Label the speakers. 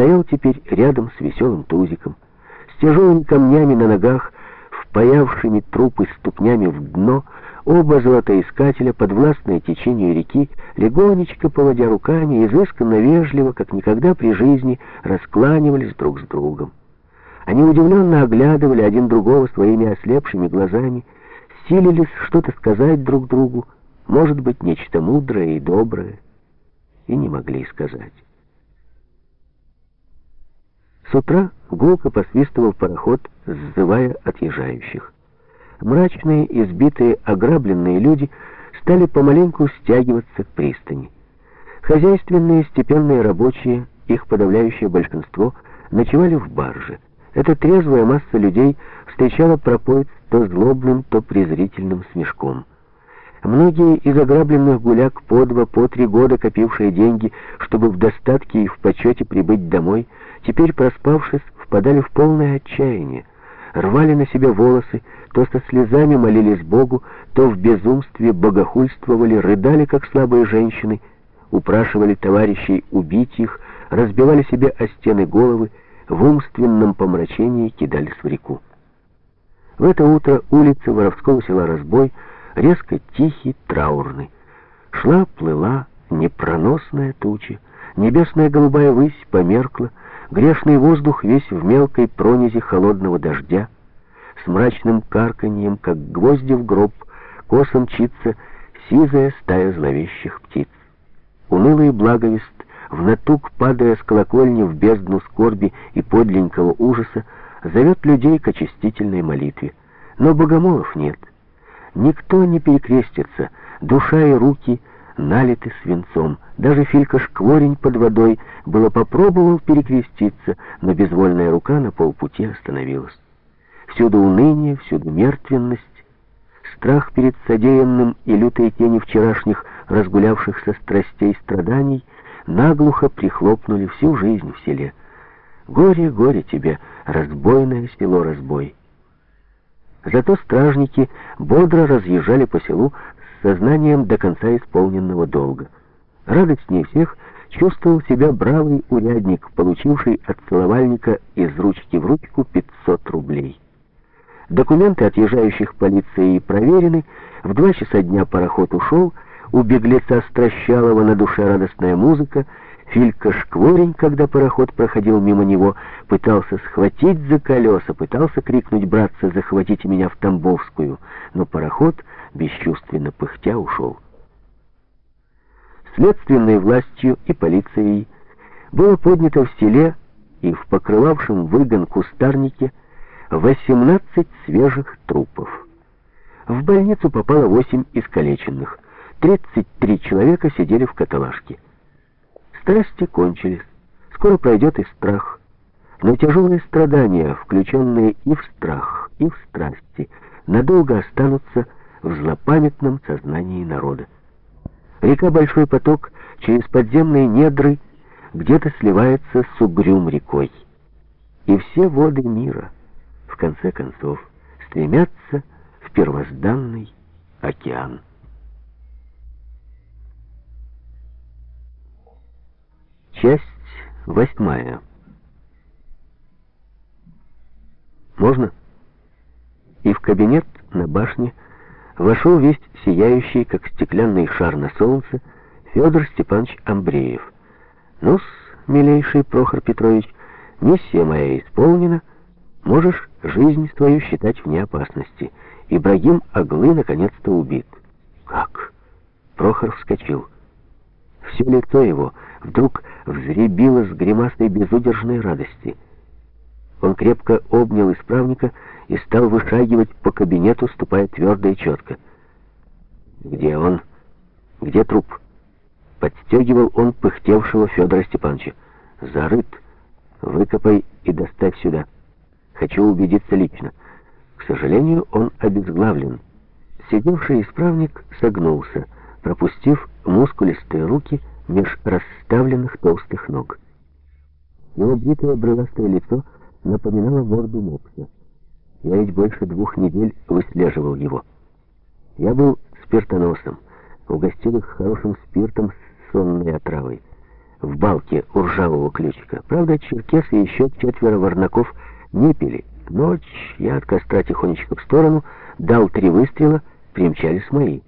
Speaker 1: стоял теперь рядом с веселым Тузиком, с тяжелыми камнями на ногах, впаявшими трупы ступнями в дно, оба золотоискателя, подвластное течению реки, легонечко поводя руками, изысканно вежливо, как никогда при жизни, раскланивались друг с другом. Они удивленно оглядывали один другого своими ослепшими глазами, силились что-то сказать друг другу, может быть, нечто мудрое и доброе, и не могли сказать. С утра гулко посвистывал пароход, сзывая отъезжающих. Мрачные, избитые, ограбленные люди стали помаленьку стягиваться к пристани. Хозяйственные, степенные рабочие, их подавляющее большинство, ночевали в барже. Эта трезвая масса людей встречала пропоиц то злобным, то презрительным смешком. Многие из ограбленных гуляк по два, по три года копившие деньги, чтобы в достатке и в почете прибыть домой, теперь, проспавшись, впадали в полное отчаяние, рвали на себе волосы, то со слезами молились Богу, то в безумстве богохульствовали, рыдали, как слабые женщины, упрашивали товарищей убить их, разбивали себе о стены головы, в умственном помрачении кидались в реку. В это утро улицы воровского села Разбой резко тихий, траурный. Шла, плыла непроносная туча, небесная голубая высь померкла, грешный воздух весь в мелкой пронизе холодного дождя, с мрачным карканьем, как гвозди в гроб, косо мчится сизая стая зловещих птиц. Унылый благовест, в натуг падая с колокольни в бездну скорби и подленького ужаса, зовет людей к очистительной молитве. Но богомолов нет. Никто не перекрестится, душа и руки налиты свинцом. Даже Филька Шкворень под водой было попробовал перекреститься, но безвольная рука на полпути остановилась. Всюду уныние, всюду мертвенность, страх перед содеянным и лютые тени вчерашних разгулявшихся страстей страданий наглухо прихлопнули всю жизнь в селе. Горе, горе тебе, разбойное село разбой. Зато стражники бодро разъезжали по селу сознанием до конца исполненного долга. Радостнее всех чувствовал себя бравый урядник, получивший от целовальника из ручки в ручку 500 рублей. Документы отъезжающих полиции проверены, в два часа дня пароход ушел, у беглеца Стращалова на душе радостная музыка, Филька Шкворень, когда пароход проходил мимо него, пытался схватить за колеса, пытался крикнуть «Братцы, захватите меня в Тамбовскую!» Но пароход, бесчувственно пыхтя, ушел. Следственной властью и полицией было поднято в селе и в покрывавшем выгон кустарнике 18 свежих трупов. В больницу попало 8 искалеченных. 33 человека сидели в каталажке. Страсти кончились. Скоро пройдет и страх. Но тяжелые страдания, включенные и в страх, и в страсти, надолго останутся в злопамятном сознании народа. Река Большой поток через подземные недры где-то сливается с угрюм рекой. И все воды мира, в конце концов, стремятся в первозданный океан. Часть восьмая. Можно? И в кабинет на башне вошел весь сияющий, как стеклянный шар на солнце, Федор Степанович Амбреев. ну милейший Прохор Петрович, миссия моя исполнена, можешь жизнь свою считать вне опасности. Ибрагим Аглы наконец-то убит. Как? Прохор вскочил. Все лицо его вдруг взребило с гримасой безудержной радости. Он крепко обнял исправника и стал вышагивать по кабинету, ступая твердо и четко. «Где он? Где труп?» Подстегивал он пыхтевшего Федора Степановича. «Зарыт. Выкопай и доставь сюда. Хочу убедиться лично». К сожалению, он обезглавлен. Сидевший исправник согнулся пропустив мускулистые руки меж расставленных толстых ног. Его бритое брыластое лицо напоминало морду мопса. Я ведь больше двух недель выслеживал его. Я был спиртоносом, угостил их хорошим спиртом с сонной отравой. в балке у ржавого ключика. Правда, черкесы и еще четверо варнаков не пили. Ночь, я от костра тихонечко в сторону, дал три выстрела, примчались мои.